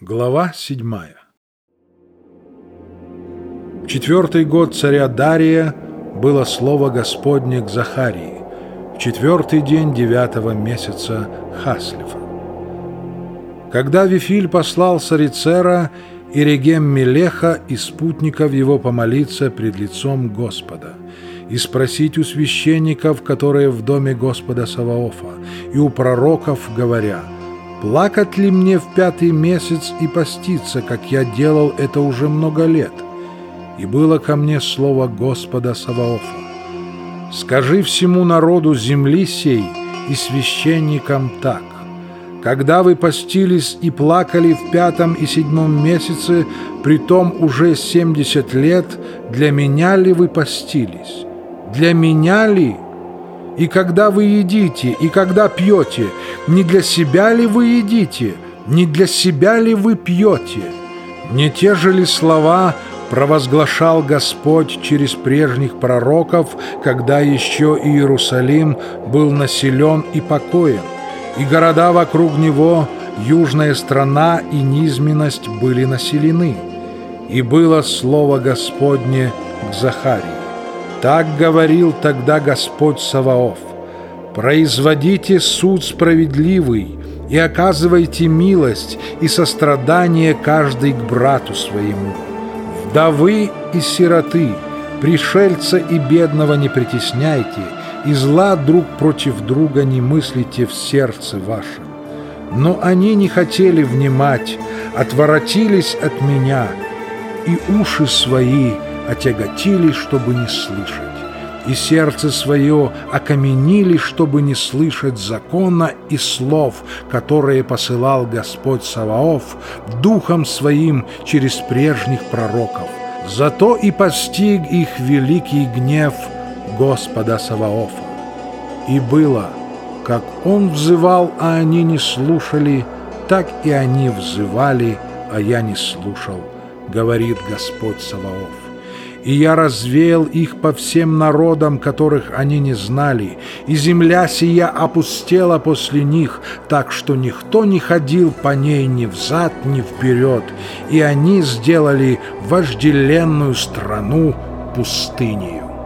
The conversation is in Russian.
Глава седьмая В четвертый год царя Дария было слово Господне к Захарии, в четвертый день девятого месяца Хаслифа. Когда Вифиль послал Сарицера и Регем Мелеха и спутников его помолиться пред лицом Господа и спросить у священников, которые в доме Господа Саваофа, и у пророков, говоря – Плакать ли мне в пятый месяц и поститься, как я делал это уже много лет? И было ко мне слово Господа Саваофа. Скажи всему народу земли сей и священникам так. Когда вы постились и плакали в пятом и седьмом месяце, притом уже семьдесят лет, для меня ли вы постились? Для меня ли и когда вы едите, и когда пьете, не для себя ли вы едите, не для себя ли вы пьете? Не те же ли слова провозглашал Господь через прежних пророков, когда еще Иерусалим был населен и покоен, и города вокруг него, южная страна и низменность были населены? И было слово Господне к Захарии. Так говорил тогда Господь Саваоф. «Производите суд справедливый и оказывайте милость и сострадание каждый к брату своему. Вдовы и сироты, пришельца и бедного не притесняйте, и зла друг против друга не мыслите в сердце вашем. Но они не хотели внимать, отворотились от меня, и уши свои – отяготились, чтобы не слышать, и сердце свое окаменили, чтобы не слышать закона и слов, которые посылал Господь Саваоф духом своим через прежних пророков. Зато и постиг их великий гнев Господа Саваофа. И было, как он взывал, а они не слушали, так и они взывали, а я не слушал, говорит Господь Саваоф и я развеял их по всем народам, которых они не знали, и земля сия опустела после них, так что никто не ходил по ней ни взад, ни вперед, и они сделали вожделенную страну пустынею.